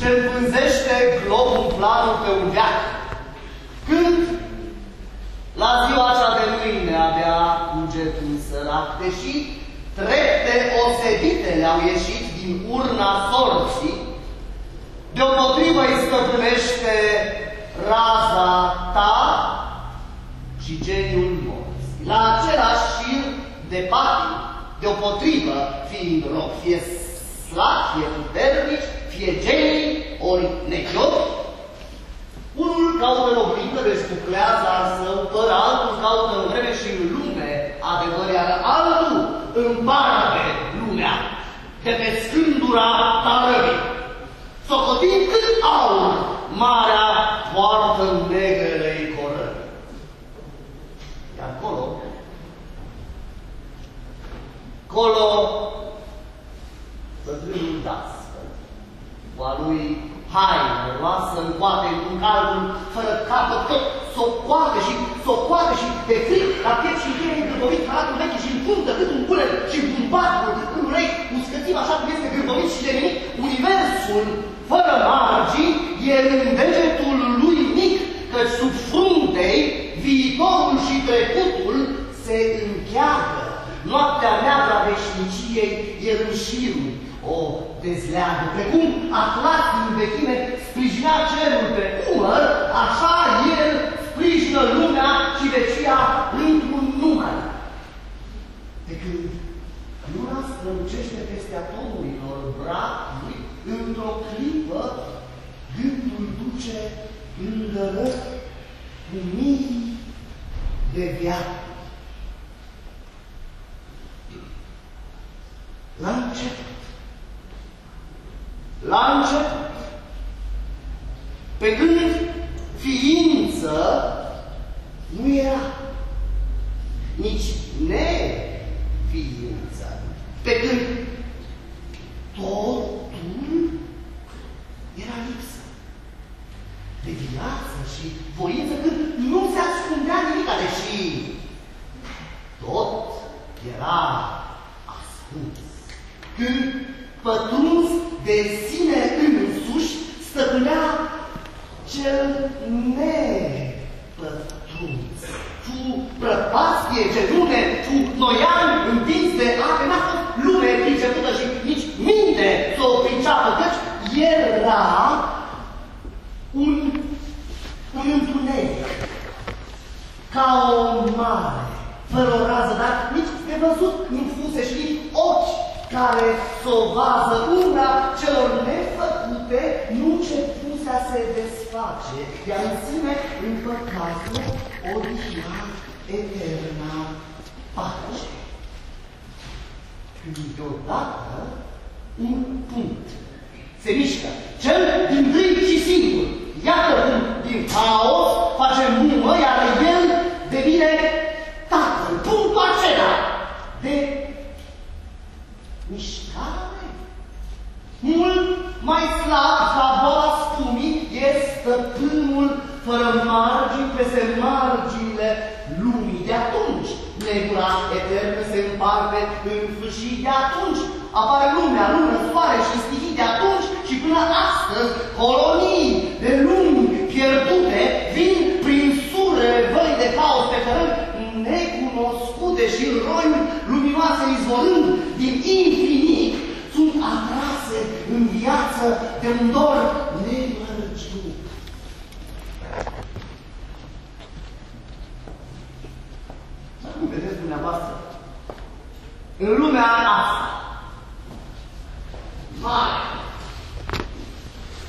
ce învânzește globul planul pe un veac. Când la ziua cea de mâine avea cugetul sărac, deși trepte osebite le-au ieșit din urna sorții, deopotrivă îi stăpânește raza ta și geniul morții. La același șir de patii, deopotrivă fiind rog, fie slab, fie puternici, fie genii, ori necioți, unul caută în oglindă, deci cuclează al său păr, altul caută în vreme și în lume adevăr, iar altul împarte lumea de pe scândura tarării. Socotim cât aur marea poartă negrei corări. Iar acolo, acolo, bătrânul dascăl, cu a lui haină, roasă în coate, într-un calcul, fără capăt, tot s-o coate și s-o coate și de fric, la piept și încheie îngârbovit, halatul vechi și în puntă cât un culet și în bumbat, cu urei, uscățim așa cum este gârbovit și de nimic, universul, fără margini, e în degetul lui mic, căci sub fruntei, viitorul și trecutul se încheagă. Noaptea neagră a veșniciei e râșirul, o dezleagă, precum Atlas din vechime sprijinea cerul pe umăr, așa el sprijină lumea și vecia într-un număr. De când luna strălucește peste atomurilor bracului, într-o clipă, gândul duce îndărăt cu mii de viață. La început, la început, pe când ființă nu era, nici neființă, pe când totul era lipsă. De viață și voință, când nu se ascundea nimic, deși tot era ascuns. Când pătruns de sine însuși, stăpânea cel nepătruns. Fu prăpastie, genune, fu noian întins de ape, n-a fost lume pricepută și nici minte să o priceapă, căci era un, un întuneric, ca o mare, fără o rază, dar nici de văzut infuse și ochi care sovază una celor nefăcute, nu ce puse a se desface, iar în sine împăcatul odihna eterna pace. Când deodată un punct se mișcă, cel din tâi și singur. Iată cum din haos face mumă, iar stăpânul fără margini peste marginile lumii de atunci. Nebula eternă se împarte în sfârșit de atunci. Apare lumea, lună, soare și stihii de atunci și până astăzi colonii de lumi pierdute vin prin sure văi de caos pe cărări necunoscute și roiuri luminoase izvorând din infinit sunt atrase în viață de un dor nemărginit. muscle. Illuminate us. Mind.